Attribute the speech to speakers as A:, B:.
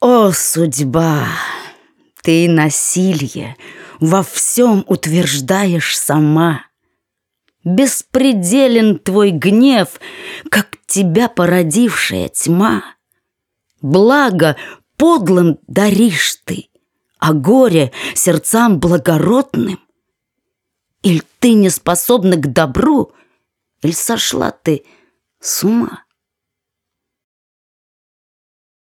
A: О, судьба! Ты насилие во всем утверждаешь сама. Беспределен твой гнев, как тебя породившая тьма. Благо подлым даришь ты, а горе сердцам благородным. Иль ты не способна к добру, или сошла ты с ума?